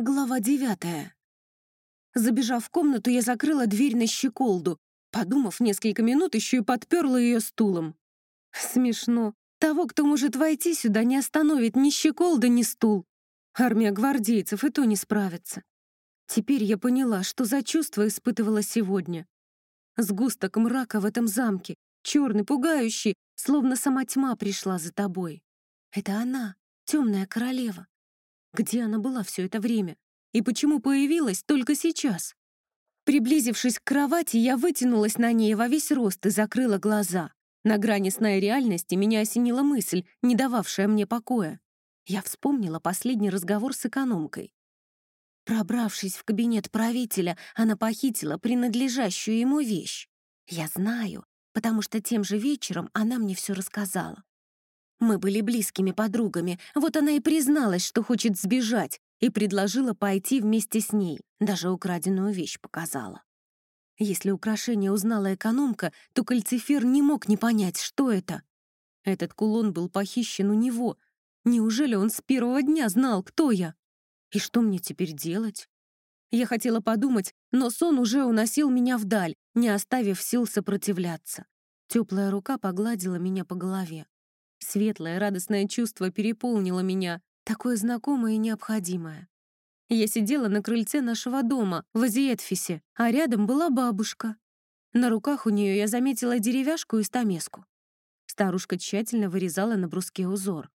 Глава девятая. Забежав в комнату, я закрыла дверь на щеколду, подумав несколько минут, еще и подперла ее стулом. Смешно. Того, кто может войти сюда, не остановит ни щеколда, ни стул. Армия гвардейцев и то не справится. Теперь я поняла, что за чувство испытывала сегодня. Сгусток мрака в этом замке, черный, пугающий, словно сама тьма пришла за тобой. Это она, темная королева. Где она была все это время? И почему появилась только сейчас? Приблизившись к кровати, я вытянулась на ней во весь рост и закрыла глаза. На грани сна и реальности меня осенила мысль, не дававшая мне покоя. Я вспомнила последний разговор с экономкой. Пробравшись в кабинет правителя, она похитила принадлежащую ему вещь. Я знаю, потому что тем же вечером она мне все рассказала. Мы были близкими подругами, вот она и призналась, что хочет сбежать, и предложила пойти вместе с ней, даже украденную вещь показала. Если украшение узнала экономка, то кальцифер не мог не понять, что это. Этот кулон был похищен у него. Неужели он с первого дня знал, кто я? И что мне теперь делать? Я хотела подумать, но сон уже уносил меня вдаль, не оставив сил сопротивляться. Теплая рука погладила меня по голове. Светлое, радостное чувство переполнило меня, такое знакомое и необходимое. Я сидела на крыльце нашего дома, в Азиэтфисе, а рядом была бабушка. На руках у нее я заметила деревяшку и стамеску. Старушка тщательно вырезала на бруске узор.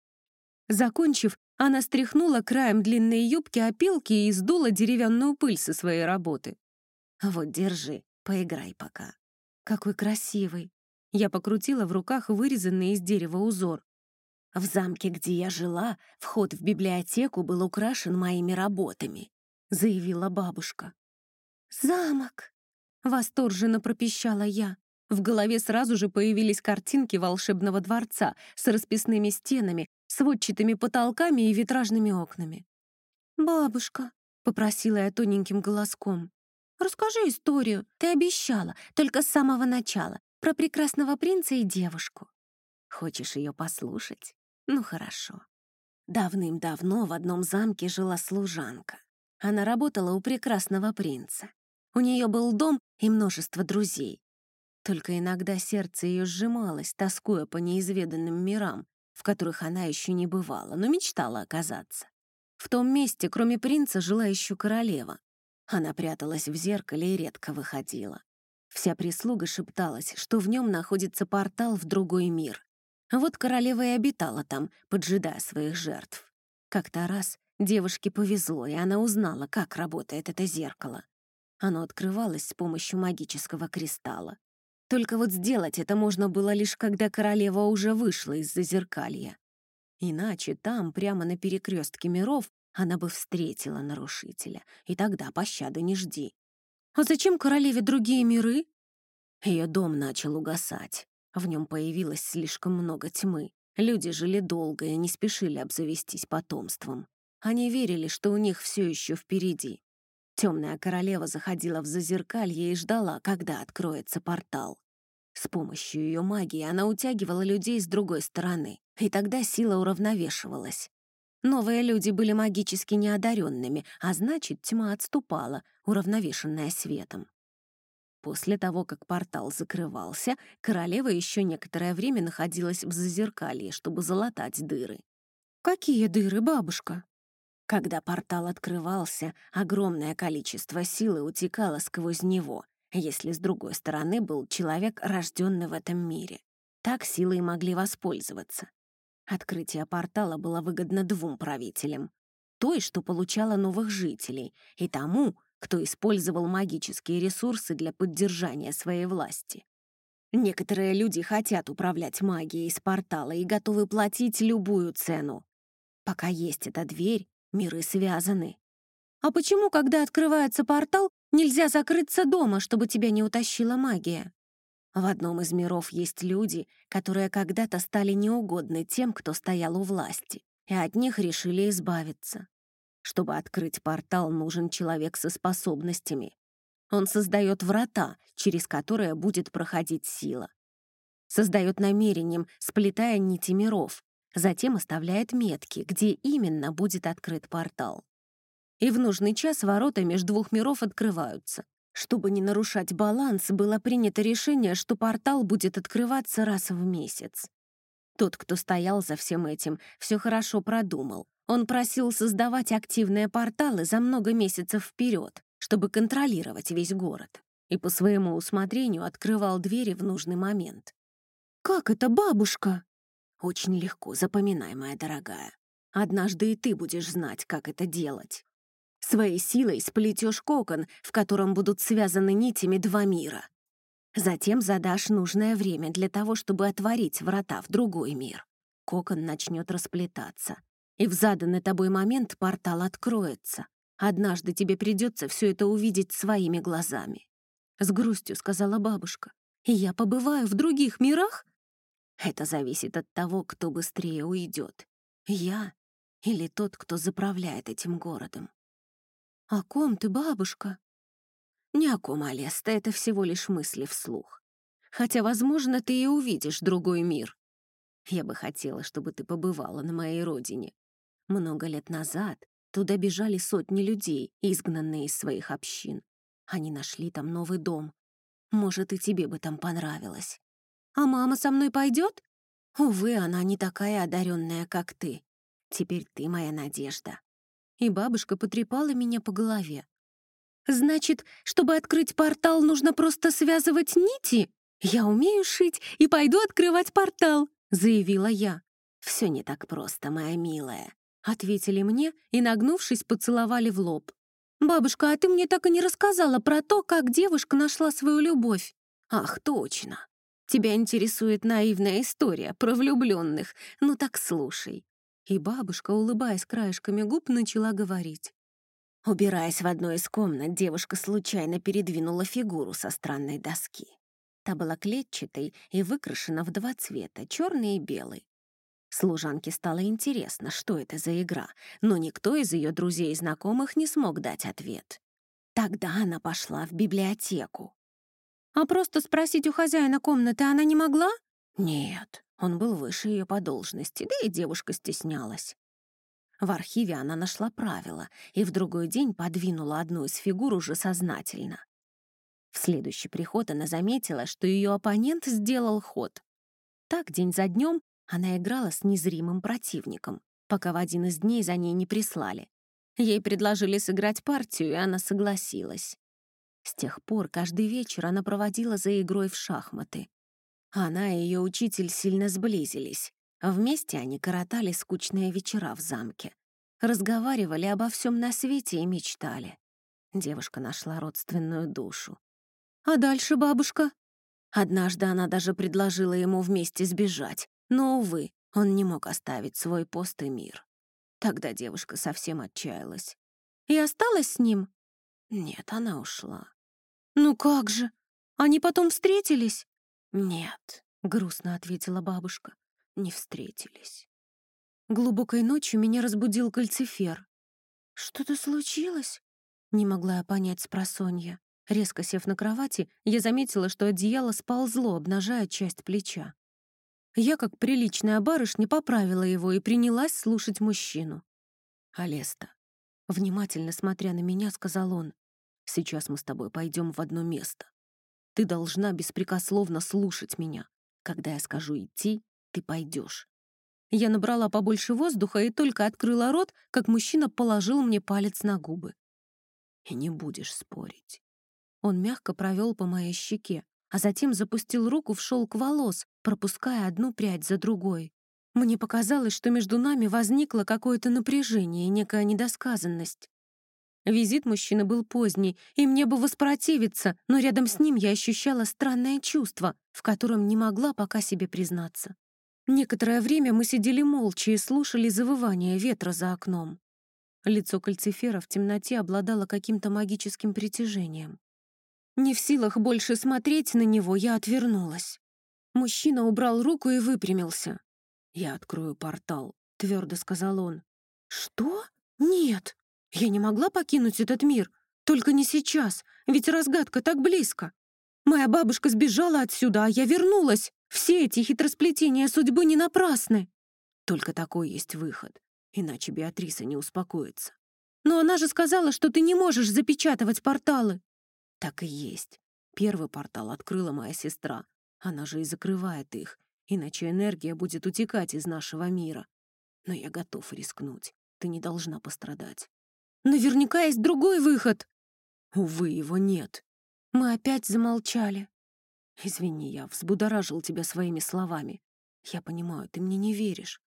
Закончив, она стряхнула краем длинной юбки опилки и сдула деревянную пыль со своей работы. «Вот, держи, поиграй пока. Какой красивый!» Я покрутила в руках вырезанный из дерева узор. В замке, где я жила, вход в библиотеку был украшен моими работами, заявила бабушка. «Замок!» — восторженно пропищала я. В голове сразу же появились картинки волшебного дворца с расписными стенами, сводчатыми потолками и витражными окнами. «Бабушка», — попросила я тоненьким голоском, — «расскажи историю, ты обещала, только с самого начала, про прекрасного принца и девушку. Хочешь ее послушать? Ну хорошо. Давным-давно в одном замке жила служанка. Она работала у прекрасного принца. У нее был дом и множество друзей. Только иногда сердце ее сжималось, тоскуя по неизведанным мирам, в которых она еще не бывала, но мечтала оказаться. В том месте, кроме принца, жила еще королева. Она пряталась в зеркале и редко выходила. Вся прислуга шепталась, что в нем находится портал в другой мир. Вот королева и обитала там, поджидая своих жертв. Как-то раз девушке повезло, и она узнала, как работает это зеркало. Оно открывалось с помощью магического кристалла. Только вот сделать это можно было лишь когда королева уже вышла из зазеркалья. Иначе там, прямо на перекрестке миров, она бы встретила нарушителя, и тогда пощады не жди. А зачем королеве другие миры? Ее дом начал угасать. В нем появилось слишком много тьмы. Люди жили долго и не спешили обзавестись потомством. Они верили, что у них все еще впереди. Темная королева заходила в зазеркалье и ждала, когда откроется портал. С помощью ее магии она утягивала людей с другой стороны, и тогда сила уравновешивалась. Новые люди были магически неодаренными, а значит, тьма отступала, уравновешенная светом. После того, как портал закрывался, королева еще некоторое время находилась в зазеркалье, чтобы залатать дыры. «Какие дыры, бабушка?» Когда портал открывался, огромное количество силы утекало сквозь него, если с другой стороны был человек, рожденный в этом мире. Так силой могли воспользоваться. Открытие портала было выгодно двум правителям. Той, что получала новых жителей, и тому, кто использовал магические ресурсы для поддержания своей власти. Некоторые люди хотят управлять магией из портала и готовы платить любую цену. Пока есть эта дверь, миры связаны. А почему, когда открывается портал, нельзя закрыться дома, чтобы тебя не утащила магия? В одном из миров есть люди, которые когда-то стали неугодны тем, кто стоял у власти, и от них решили избавиться. Чтобы открыть портал, нужен человек со способностями. Он создает врата, через которые будет проходить сила. Создает намерением, сплетая нити миров, затем оставляет метки, где именно будет открыт портал. и в нужный час ворота между двух миров открываются. Чтобы не нарушать баланс, было принято решение, что портал будет открываться раз в месяц. Тот, кто стоял за всем этим, все хорошо продумал. Он просил создавать активные порталы за много месяцев вперед, чтобы контролировать весь город, и по своему усмотрению открывал двери в нужный момент. «Как это, бабушка?» «Очень легко, запоминай, моя дорогая. Однажды и ты будешь знать, как это делать. Своей силой сплетешь кокон, в котором будут связаны нитями два мира. Затем задашь нужное время для того, чтобы отворить врата в другой мир. Кокон начнет расплетаться. И в заданный тобой момент портал откроется. Однажды тебе придется все это увидеть своими глазами. С грустью сказала бабушка. И я побываю в других мирах? Это зависит от того, кто быстрее уйдет. Я или тот, кто заправляет этим городом. «О ком ты, бабушка?» «Ни о ком, Алеста, это всего лишь мысли вслух. Хотя, возможно, ты и увидишь другой мир. Я бы хотела, чтобы ты побывала на моей родине. Много лет назад туда бежали сотни людей, изгнанные из своих общин. Они нашли там новый дом. Может, и тебе бы там понравилось. А мама со мной пойдет? Увы, она не такая одаренная, как ты. Теперь ты моя надежда. И бабушка потрепала меня по голове. Значит, чтобы открыть портал, нужно просто связывать нити? Я умею шить и пойду открывать портал, заявила я. Все не так просто, моя милая, ответили мне и, нагнувшись, поцеловали в лоб. «Бабушка, а ты мне так и не рассказала про то, как девушка нашла свою любовь». «Ах, точно. Тебя интересует наивная история про влюбленных. Ну так слушай». И бабушка, улыбаясь краешками губ, начала говорить. Убираясь в одной из комнат, девушка случайно передвинула фигуру со странной доски. Та была клетчатой и выкрашена в два цвета — черный и белый. Служанке стало интересно, что это за игра, но никто из ее друзей и знакомых не смог дать ответ. Тогда она пошла в библиотеку. «А просто спросить у хозяина комнаты она не могла?» «Нет, он был выше ее по должности, да и девушка стеснялась. В архиве она нашла правила и в другой день подвинула одну из фигур уже сознательно. В следующий приход она заметила, что ее оппонент сделал ход. Так день за днем она играла с незримым противником, пока в один из дней за ней не прислали. Ей предложили сыграть партию, и она согласилась. С тех пор каждый вечер она проводила за игрой в шахматы. Она и ее учитель сильно сблизились, Вместе они коротали скучные вечера в замке, разговаривали обо всем на свете и мечтали. Девушка нашла родственную душу. А дальше бабушка? Однажды она даже предложила ему вместе сбежать, но, увы, он не мог оставить свой пост и мир. Тогда девушка совсем отчаялась. И осталась с ним? Нет, она ушла. Ну как же? Они потом встретились? Нет, грустно ответила бабушка не встретились. Глубокой ночью меня разбудил кальцифер. «Что-то случилось?» Не могла я понять спросонья. Резко сев на кровати, я заметила, что одеяло сползло, обнажая часть плеча. Я, как приличная барышня, поправила его и принялась слушать мужчину. «Алеста», внимательно смотря на меня, сказал он, «Сейчас мы с тобой пойдем в одно место. Ты должна беспрекословно слушать меня. Когда я скажу идти, ты пойдешь. Я набрала побольше воздуха и только открыла рот, как мужчина положил мне палец на губы. И не будешь спорить. Он мягко провел по моей щеке, а затем запустил руку в шелк волос, пропуская одну прядь за другой. Мне показалось, что между нами возникло какое-то напряжение и некая недосказанность. Визит мужчины был поздний, и мне бы воспротивиться, но рядом с ним я ощущала странное чувство, в котором не могла пока себе признаться. Некоторое время мы сидели молча и слушали завывание ветра за окном. Лицо кальцифера в темноте обладало каким-то магическим притяжением. Не в силах больше смотреть на него, я отвернулась. Мужчина убрал руку и выпрямился. «Я открою портал», — твердо сказал он. «Что? Нет! Я не могла покинуть этот мир. Только не сейчас, ведь разгадка так близко. Моя бабушка сбежала отсюда, а я вернулась. Все эти хитросплетения судьбы не напрасны. Только такой есть выход, иначе Беатриса не успокоится. Но она же сказала, что ты не можешь запечатывать порталы. Так и есть. Первый портал открыла моя сестра. Она же и закрывает их, иначе энергия будет утекать из нашего мира. Но я готов рискнуть. Ты не должна пострадать. Наверняка есть другой выход. Увы, его нет. Мы опять замолчали. Извини, я взбудоражил тебя своими словами. Я понимаю, ты мне не веришь.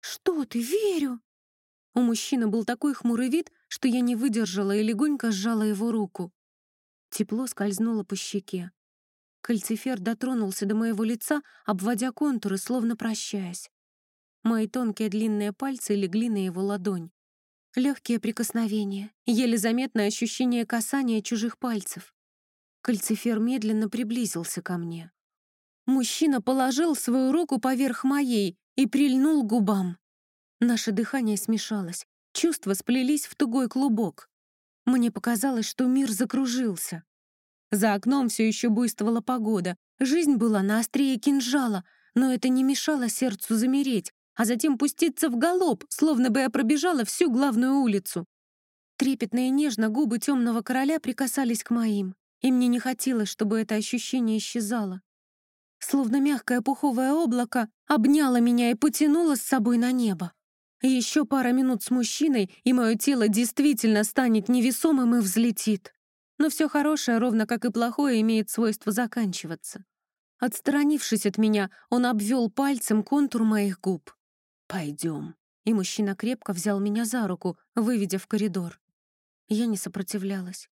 Что ты, верю? У мужчины был такой хмурый вид, что я не выдержала и легонько сжала его руку. Тепло скользнуло по щеке. Кальцифер дотронулся до моего лица, обводя контуры, словно прощаясь. Мои тонкие длинные пальцы легли на его ладонь. Легкие прикосновения, еле заметное ощущение касания чужих пальцев. Кальцифер медленно приблизился ко мне. Мужчина положил свою руку поверх моей и прильнул к губам. Наше дыхание смешалось, чувства сплелись в тугой клубок. Мне показалось, что мир закружился. За окном все еще буйствовала погода, жизнь была на острие кинжала, но это не мешало сердцу замереть, а затем пуститься в галоп, словно бы я пробежала всю главную улицу. Трепетно и нежно губы темного короля прикасались к моим, и мне не хотелось, чтобы это ощущение исчезало. Словно мягкое пуховое облако обняло меня и потянуло с собой на небо. Еще пара минут с мужчиной, и мое тело действительно станет невесомым и взлетит. Но все хорошее, ровно как и плохое, имеет свойство заканчиваться. Отстранившись от меня, он обвел пальцем контур моих губ. «Пойдем». И мужчина крепко взял меня за руку, выведя в коридор. Я не сопротивлялась.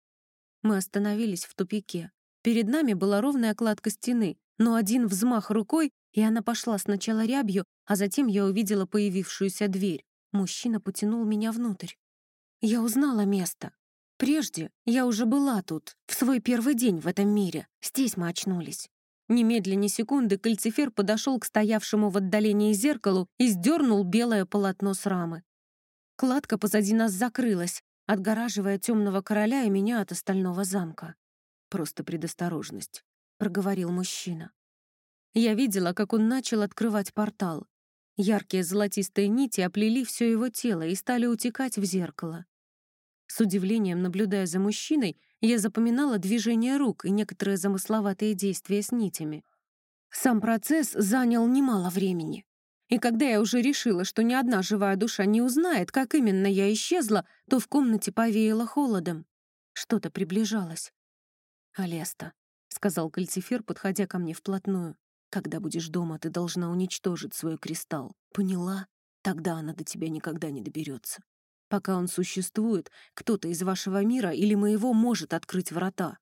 Мы остановились в тупике. Перед нами была ровная кладка стены, но один взмах рукой, и она пошла сначала рябью, а затем я увидела появившуюся дверь. Мужчина потянул меня внутрь. Я узнала место. Прежде я уже была тут, в свой первый день в этом мире. Здесь мы очнулись. Немедленно секунды кальцифер подошел к стоявшему в отдалении зеркалу и сдернул белое полотно с рамы. Кладка позади нас закрылась, отгораживая темного короля и меня от остального замка. «Просто предосторожность», — проговорил мужчина. Я видела, как он начал открывать портал. Яркие золотистые нити оплели все его тело и стали утекать в зеркало. С удивлением, наблюдая за мужчиной, я запоминала движения рук и некоторые замысловатые действия с нитями. Сам процесс занял немало времени. И когда я уже решила, что ни одна живая душа не узнает, как именно я исчезла, то в комнате повеяло холодом. Что-то приближалось. «Алеста», — сказал кальцифер, подходя ко мне вплотную, «когда будешь дома, ты должна уничтожить свой кристалл. Поняла? Тогда она до тебя никогда не доберется. Пока он существует, кто-то из вашего мира или моего может открыть врата.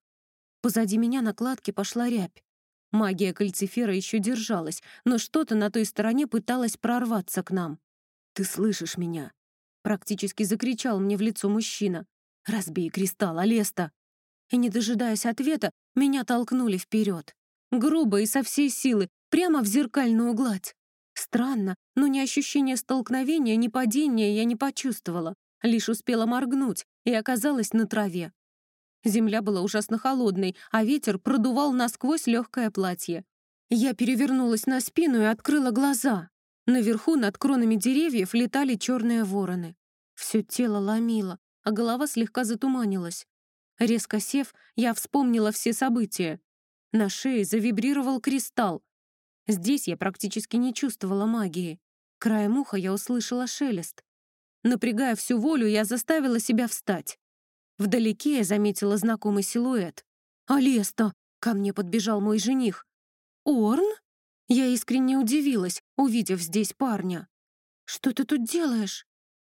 Позади меня на кладке пошла рябь. Магия кальцифера еще держалась, но что-то на той стороне пыталось прорваться к нам. «Ты слышишь меня?» Практически закричал мне в лицо мужчина. «Разбей кристалл, Алеста!» И, не дожидаясь ответа, меня толкнули вперед. Грубо и со всей силы, прямо в зеркальную гладь. Странно, но ни ощущения столкновения, ни падения я не почувствовала. Лишь успела моргнуть и оказалась на траве. Земля была ужасно холодной, а ветер продувал насквозь легкое платье. Я перевернулась на спину и открыла глаза. Наверху над кронами деревьев летали черные вороны. Все тело ломило, а голова слегка затуманилась. Резко сев, я вспомнила все события. На шее завибрировал кристалл, Здесь я практически не чувствовала магии. Краем уха я услышала шелест. Напрягая всю волю, я заставила себя встать. Вдалеке я заметила знакомый силуэт. «Алеста!» — ко мне подбежал мой жених. «Орн?» Я искренне удивилась, увидев здесь парня. «Что ты тут делаешь?»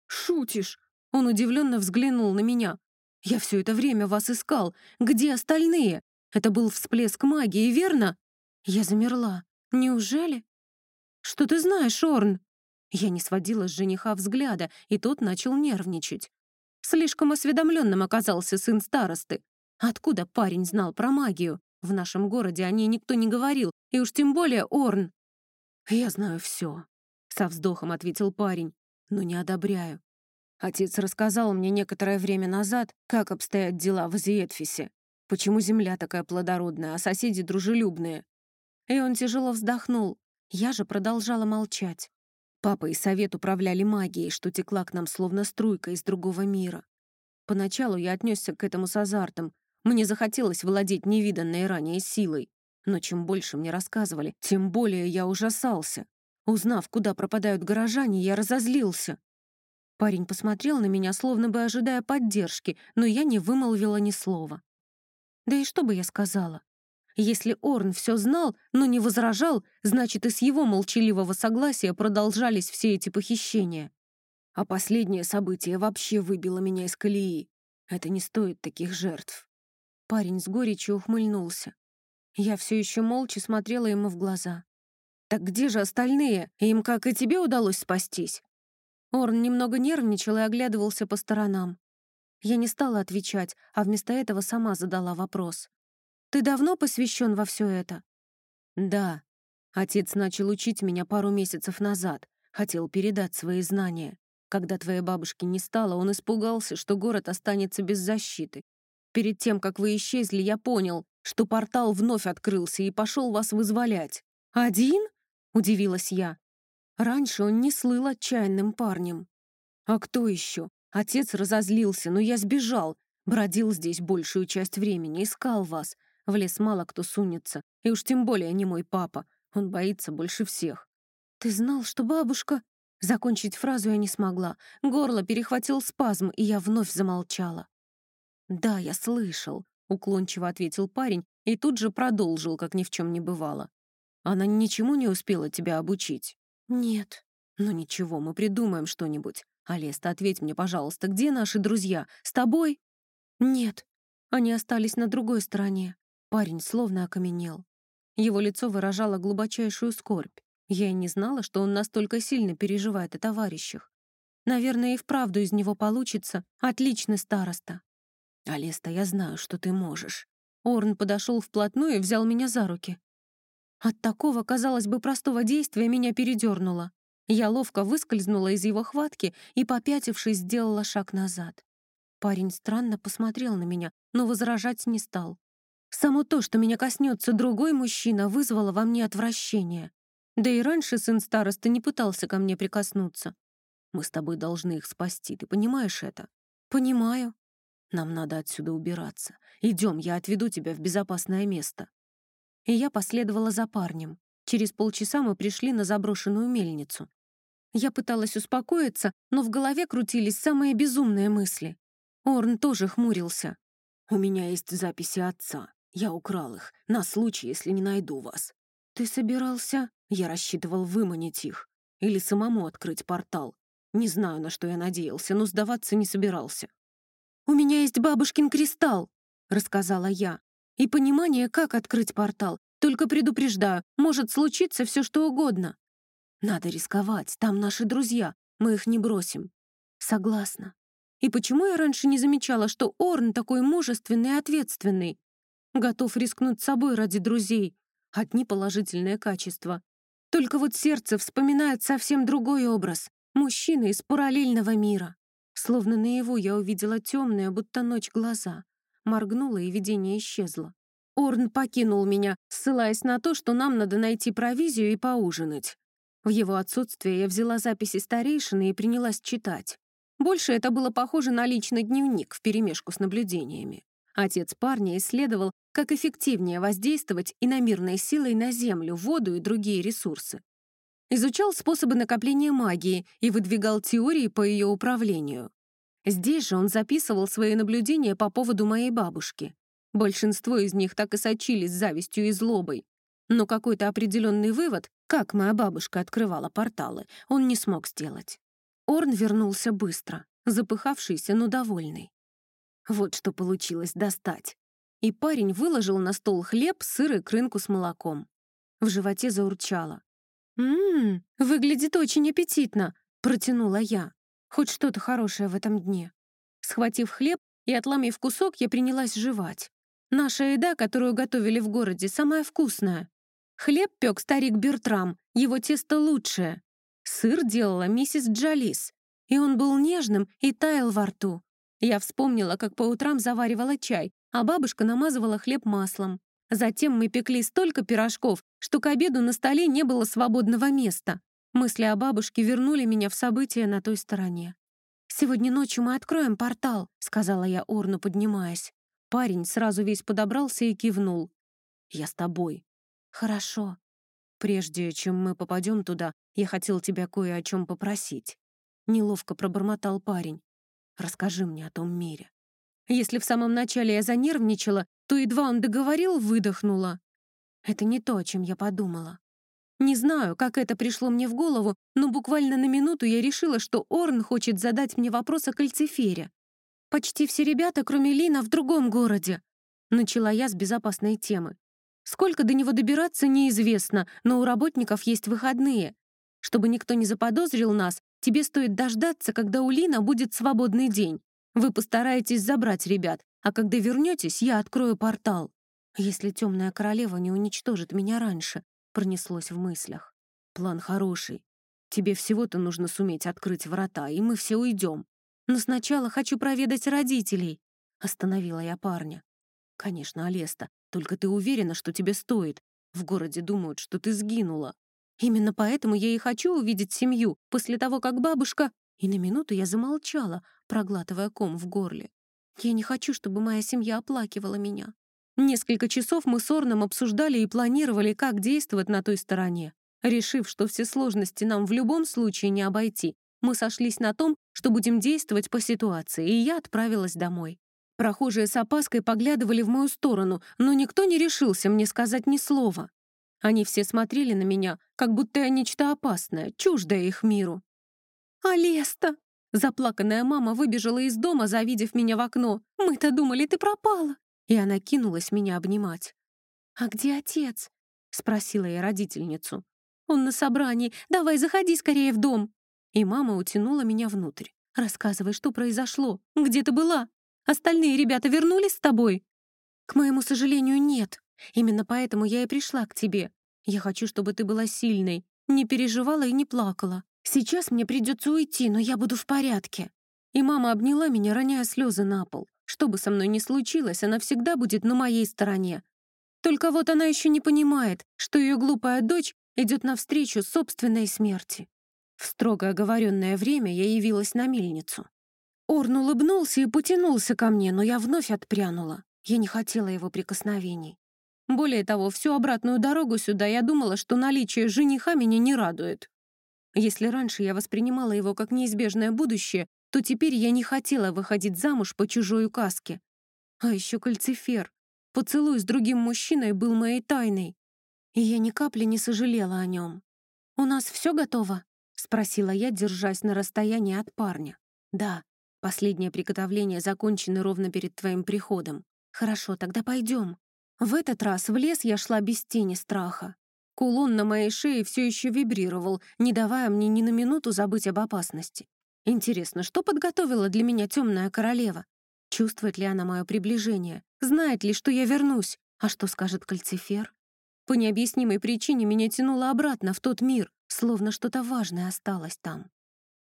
«Шутишь?» Он удивленно взглянул на меня. «Я все это время вас искал. Где остальные? Это был всплеск магии, верно?» Я замерла. «Неужели?» «Что ты знаешь, Орн?» Я не сводила с жениха взгляда, и тот начал нервничать. Слишком осведомленным оказался сын старосты. Откуда парень знал про магию? В нашем городе о ней никто не говорил, и уж тем более Орн. «Я знаю все», — со вздохом ответил парень, «но не одобряю. Отец рассказал мне некоторое время назад, как обстоят дела в Зиетфисе, почему земля такая плодородная, а соседи дружелюбные. И он тяжело вздохнул. Я же продолжала молчать. Папа и совет управляли магией, что текла к нам словно струйка из другого мира. Поначалу я отнесся к этому с азартом. Мне захотелось владеть невиданной ранее силой. Но чем больше мне рассказывали, тем более я ужасался. Узнав, куда пропадают горожане, я разозлился. Парень посмотрел на меня, словно бы ожидая поддержки, но я не вымолвила ни слова. Да и что бы я сказала? Если Орн все знал, но не возражал, значит, и с его молчаливого согласия продолжались все эти похищения. А последнее событие вообще выбило меня из колеи. Это не стоит таких жертв. Парень с горечью ухмыльнулся. Я все еще молча смотрела ему в глаза. «Так где же остальные? Им, как и тебе, удалось спастись?» Орн немного нервничал и оглядывался по сторонам. Я не стала отвечать, а вместо этого сама задала вопрос. «Ты давно посвящен во все это?» «Да. Отец начал учить меня пару месяцев назад. Хотел передать свои знания. Когда твоей бабушки не стало, он испугался, что город останется без защиты. Перед тем, как вы исчезли, я понял, что портал вновь открылся и пошел вас вызволять. «Один?» — удивилась я. Раньше он не слыл отчаянным парнем. А кто еще? Отец разозлился, но я сбежал. Бродил здесь большую часть времени, искал вас. В лес мало кто сунется, и уж тем более не мой папа. Он боится больше всех. «Ты знал, что бабушка...» Закончить фразу я не смогла. Горло перехватил спазм, и я вновь замолчала. «Да, я слышал», — уклончиво ответил парень и тут же продолжил, как ни в чем не бывало. «Она ничему не успела тебя обучить?» «Нет». «Ну ничего, мы придумаем что-нибудь. Алеста, ответь мне, пожалуйста, где наши друзья? С тобой?» «Нет». Они остались на другой стороне. Парень словно окаменел. Его лицо выражало глубочайшую скорбь. Я и не знала, что он настолько сильно переживает о товарищах. Наверное, и вправду из него получится отличный староста. «Алеста, я знаю, что ты можешь». Орн подошел вплотную и взял меня за руки. От такого, казалось бы, простого действия меня передернуло. Я ловко выскользнула из его хватки и, попятившись, сделала шаг назад. Парень странно посмотрел на меня, но возражать не стал. Само то, что меня коснется другой мужчина, вызвало во мне отвращение. Да и раньше сын старосты не пытался ко мне прикоснуться. Мы с тобой должны их спасти, ты понимаешь это? Понимаю. Нам надо отсюда убираться. Идем, я отведу тебя в безопасное место и я последовала за парнем. Через полчаса мы пришли на заброшенную мельницу. Я пыталась успокоиться, но в голове крутились самые безумные мысли. Орн тоже хмурился. «У меня есть записи отца. Я украл их, на случай, если не найду вас». «Ты собирался?» Я рассчитывал выманить их. Или самому открыть портал. Не знаю, на что я надеялся, но сдаваться не собирался. «У меня есть бабушкин кристалл», — рассказала я и понимание, как открыть портал. Только предупреждаю, может случиться все что угодно. Надо рисковать, там наши друзья, мы их не бросим. Согласна. И почему я раньше не замечала, что Орн такой мужественный и ответственный? Готов рискнуть собой ради друзей. Одни положительные качества. Только вот сердце вспоминает совсем другой образ. Мужчина из параллельного мира. Словно наяву я увидела темные, будто ночь, глаза моргнула, и видение исчезло. Орн покинул меня, ссылаясь на то, что нам надо найти провизию и поужинать. В его отсутствие я взяла записи старейшины и принялась читать. Больше это было похоже на личный дневник вперемешку с наблюдениями. Отец парня исследовал, как эффективнее воздействовать иномирной силой на землю, воду и другие ресурсы. Изучал способы накопления магии и выдвигал теории по ее управлению. Здесь же он записывал свои наблюдения по поводу моей бабушки. Большинство из них так и сочились завистью и злобой. Но какой-то определенный вывод, как моя бабушка открывала порталы, он не смог сделать. Орн вернулся быстро, запыхавшийся, но довольный. Вот что получилось достать. И парень выложил на стол хлеб, сыр и крынку с молоком. В животе заурчало. «Ммм, выглядит очень аппетитно», — протянула я. Хоть что-то хорошее в этом дне. Схватив хлеб и отломив кусок, я принялась жевать. Наша еда, которую готовили в городе, самая вкусная. Хлеб пек старик Бертрам, его тесто лучшее. Сыр делала миссис Джалис, и он был нежным и таял во рту. Я вспомнила, как по утрам заваривала чай, а бабушка намазывала хлеб маслом. Затем мы пекли столько пирожков, что к обеду на столе не было свободного места. Мысли о бабушке вернули меня в события на той стороне. «Сегодня ночью мы откроем портал», — сказала я Орну, поднимаясь. Парень сразу весь подобрался и кивнул. «Я с тобой». «Хорошо. Прежде чем мы попадем туда, я хотел тебя кое о чем попросить». Неловко пробормотал парень. «Расскажи мне о том мире». Если в самом начале я занервничала, то едва он договорил, выдохнула. Это не то, о чем я подумала. Не знаю, как это пришло мне в голову, но буквально на минуту я решила, что Орн хочет задать мне вопрос о кальцифере. Почти все ребята, кроме Лина, в другом городе. Начала я с безопасной темы. Сколько до него добираться, неизвестно, но у работников есть выходные. Чтобы никто не заподозрил нас, тебе стоит дождаться, когда у Лина будет свободный день. Вы постараетесь забрать ребят, а когда вернетесь, я открою портал. Если темная королева не уничтожит меня раньше, пронеслось в мыслях. План хороший. Тебе всего-то нужно суметь открыть врата, и мы все уйдем. Но сначала хочу проведать родителей. Остановила я парня. Конечно, Алеста, только ты уверена, что тебе стоит. В городе думают, что ты сгинула. Именно поэтому я и хочу увидеть семью после того, как бабушка... И на минуту я замолчала, проглатывая ком в горле. Я не хочу, чтобы моя семья оплакивала меня. Несколько часов мы с Орном обсуждали и планировали, как действовать на той стороне. Решив, что все сложности нам в любом случае не обойти, мы сошлись на том, что будем действовать по ситуации, и я отправилась домой. Прохожие с опаской поглядывали в мою сторону, но никто не решился мне сказать ни слова. Они все смотрели на меня, как будто я нечто опасное, чуждое их миру. «Алеста!» Заплаканная мама выбежала из дома, завидев меня в окно. «Мы-то думали, ты пропала!» И она кинулась меня обнимать. «А где отец?» — спросила я родительницу. «Он на собрании. Давай, заходи скорее в дом!» И мама утянула меня внутрь. «Рассказывай, что произошло. Где ты была? Остальные ребята вернулись с тобой?» «К моему сожалению, нет. Именно поэтому я и пришла к тебе. Я хочу, чтобы ты была сильной, не переживала и не плакала. Сейчас мне придется уйти, но я буду в порядке». И мама обняла меня, роняя слезы на пол. Что бы со мной ни случилось, она всегда будет на моей стороне. Только вот она еще не понимает, что ее глупая дочь идет навстречу собственной смерти. В строго оговоренное время я явилась на мельницу. Орн улыбнулся и потянулся ко мне, но я вновь отпрянула. Я не хотела его прикосновений. Более того, всю обратную дорогу сюда я думала, что наличие жениха меня не радует. Если раньше я воспринимала его как неизбежное будущее, то теперь я не хотела выходить замуж по чужой указке. А еще кальцифер. Поцелуй с другим мужчиной был моей тайной. И я ни капли не сожалела о нем. «У нас все готово?» — спросила я, держась на расстоянии от парня. «Да, последнее приготовление закончено ровно перед твоим приходом. Хорошо, тогда пойдем. В этот раз в лес я шла без тени страха. Кулон на моей шее все еще вибрировал, не давая мне ни на минуту забыть об опасности. Интересно, что подготовила для меня темная королева? Чувствует ли она мое приближение? Знает ли, что я вернусь? А что скажет кальцифер? По необъяснимой причине меня тянуло обратно в тот мир, словно что-то важное осталось там.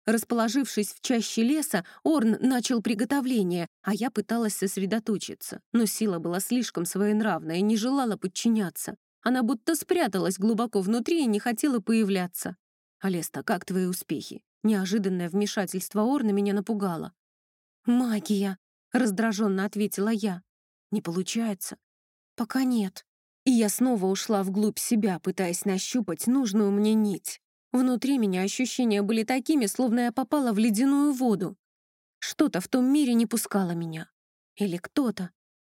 Расположившись в чаще леса, Орн начал приготовление, а я пыталась сосредоточиться, но сила была слишком своенравная и не желала подчиняться. Она будто спряталась глубоко внутри и не хотела появляться. «Алеста, как твои успехи?» Неожиданное вмешательство Орна меня напугало. «Магия!» — раздраженно ответила я. «Не получается?» «Пока нет». И я снова ушла вглубь себя, пытаясь нащупать нужную мне нить. Внутри меня ощущения были такими, словно я попала в ледяную воду. Что-то в том мире не пускало меня. Или кто-то.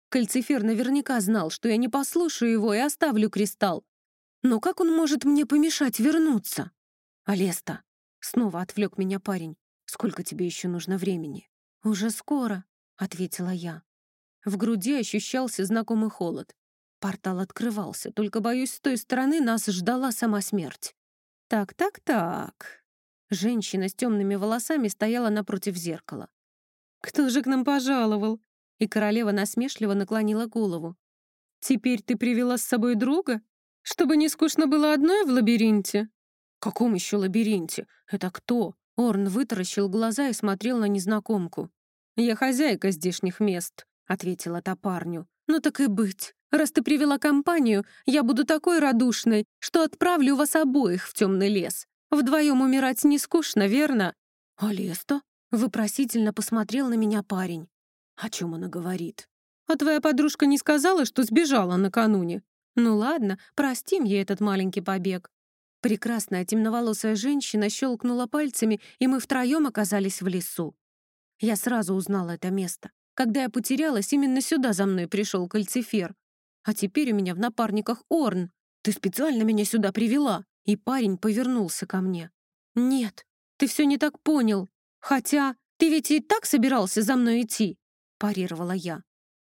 Кальцифер наверняка знал, что я не послушаю его и оставлю кристалл. Но как он может мне помешать вернуться? Алеста, Снова отвлек меня парень. «Сколько тебе еще нужно времени?» «Уже скоро», — ответила я. В груди ощущался знакомый холод. Портал открывался, только, боюсь, с той стороны нас ждала сама смерть. «Так, так, так...» Женщина с темными волосами стояла напротив зеркала. «Кто же к нам пожаловал?» И королева насмешливо наклонила голову. «Теперь ты привела с собой друга? Чтобы не скучно было одной в лабиринте?» каком еще лабиринте? Это кто?» Орн вытаращил глаза и смотрел на незнакомку. «Я хозяйка здешних мест», — ответила та парню. «Ну так и быть. Раз ты привела компанию, я буду такой радушной, что отправлю вас обоих в темный лес. Вдвоем умирать не скучно, верно?» «А лес-то?» Вопросительно посмотрел на меня парень. О чем она говорит? А твоя подружка не сказала, что сбежала накануне? Ну ладно, простим ей этот маленький побег. Прекрасная темноволосая женщина щелкнула пальцами, и мы втроем оказались в лесу. Я сразу узнала это место. Когда я потерялась, именно сюда за мной пришел кальцифер. А теперь у меня в напарниках Орн. Ты специально меня сюда привела. И парень повернулся ко мне. Нет, ты все не так понял. Хотя ты ведь и так собирался за мной идти, парировала я.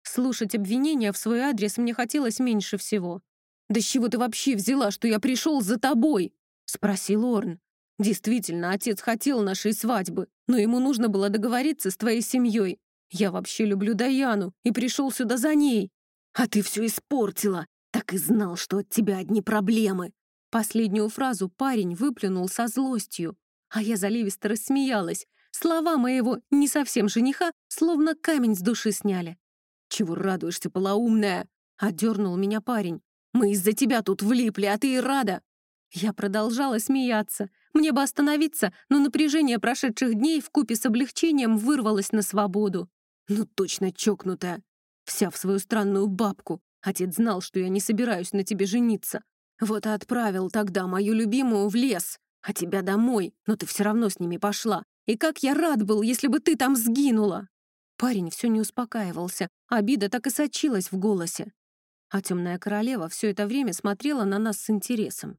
Слушать обвинения в свой адрес мне хотелось меньше всего. «Да с чего ты вообще взяла, что я пришел за тобой?» — спросил Орн. «Действительно, отец хотел нашей свадьбы, но ему нужно было договориться с твоей семьей. Я вообще люблю Даяну и пришел сюда за ней. А ты все испортила. Так и знал, что от тебя одни проблемы». Последнюю фразу парень выплюнул со злостью, а я заливисто рассмеялась. Слова моего не совсем жениха словно камень с души сняли. «Чего радуешься, полоумная?» — одернул меня парень. Мы из-за тебя тут влипли, а ты и рада!» Я продолжала смеяться. Мне бы остановиться, но напряжение прошедших дней вкупе с облегчением вырвалось на свободу. Ну точно чокнутая. Вся в свою странную бабку. Отец знал, что я не собираюсь на тебе жениться. Вот и отправил тогда мою любимую в лес, а тебя домой, но ты все равно с ними пошла. И как я рад был, если бы ты там сгинула!» Парень все не успокаивался, обида так и сочилась в голосе а темная королева все это время смотрела на нас с интересом.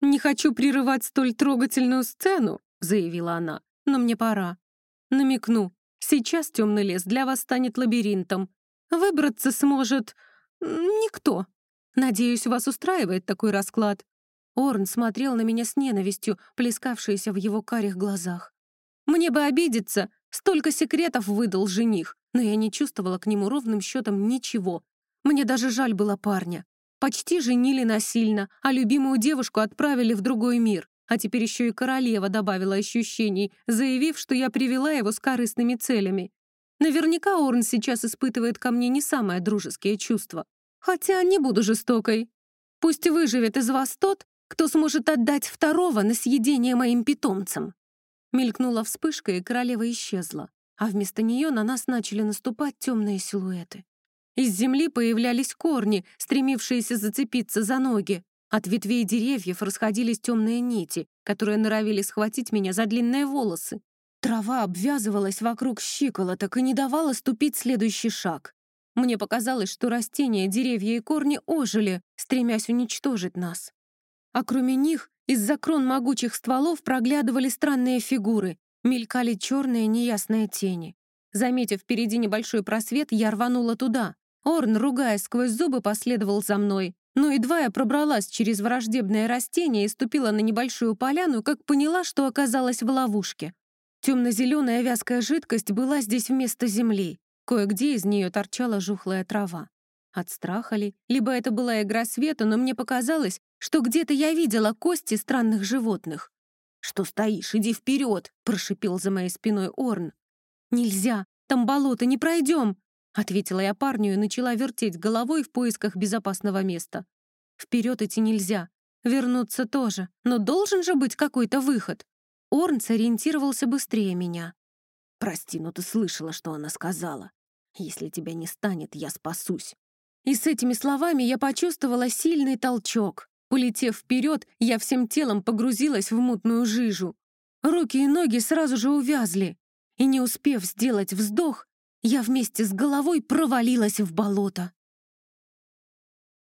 «Не хочу прерывать столь трогательную сцену», — заявила она, — «но мне пора. Намекну, сейчас темный лес для вас станет лабиринтом. Выбраться сможет... никто. Надеюсь, вас устраивает такой расклад». Орн смотрел на меня с ненавистью, плескавшейся в его карих глазах. «Мне бы обидеться, столько секретов выдал жених, но я не чувствовала к нему ровным счетом ничего, мне даже жаль было парня. Почти женили насильно, а любимую девушку отправили в другой мир. А теперь еще и королева добавила ощущений, заявив, что я привела его с корыстными целями. Наверняка Орн сейчас испытывает ко мне не самые дружеские чувства. Хотя не буду жестокой. Пусть выживет из вас тот, кто сможет отдать второго на съедение моим питомцам. Мелькнула вспышка, и королева исчезла, а вместо нее на нас начали наступать темные силуэты. Из земли появлялись корни, стремившиеся зацепиться за ноги. От ветвей деревьев расходились темные нити, которые норовили схватить меня за длинные волосы. Трава обвязывалась вокруг щиколоток и не давала ступить следующий шаг. Мне показалось, что растения, деревья и корни ожили, стремясь уничтожить нас. А кроме них, из-за крон могучих стволов проглядывали странные фигуры, мелькали черные неясные тени. Заметив впереди небольшой просвет, я рванула туда. Орн, ругаясь сквозь зубы, последовал за мной. Но едва я пробралась через враждебное растение и ступила на небольшую поляну, как поняла, что оказалась в ловушке. Темно-зеленая вязкая жидкость была здесь вместо земли. Кое-где из нее торчала жухлая трава. От страха ли? Либо это была игра света, но мне показалось, что где-то я видела кости странных животных. «Что стоишь? Иди вперед!» — прошипел за моей спиной Орн. «Нельзя! Там болото, не пройдем!» Ответила я парню и начала вертеть головой в поисках безопасного места. Вперед идти нельзя, вернуться тоже, но должен же быть какой-то выход. Орн сориентировался быстрее меня. «Прости, но ты слышала, что она сказала. Если тебя не станет, я спасусь». И с этими словами я почувствовала сильный толчок. Полетев вперед, я всем телом погрузилась в мутную жижу. Руки и ноги сразу же увязли. И не успев сделать вздох, я вместе с головой провалилась в болото.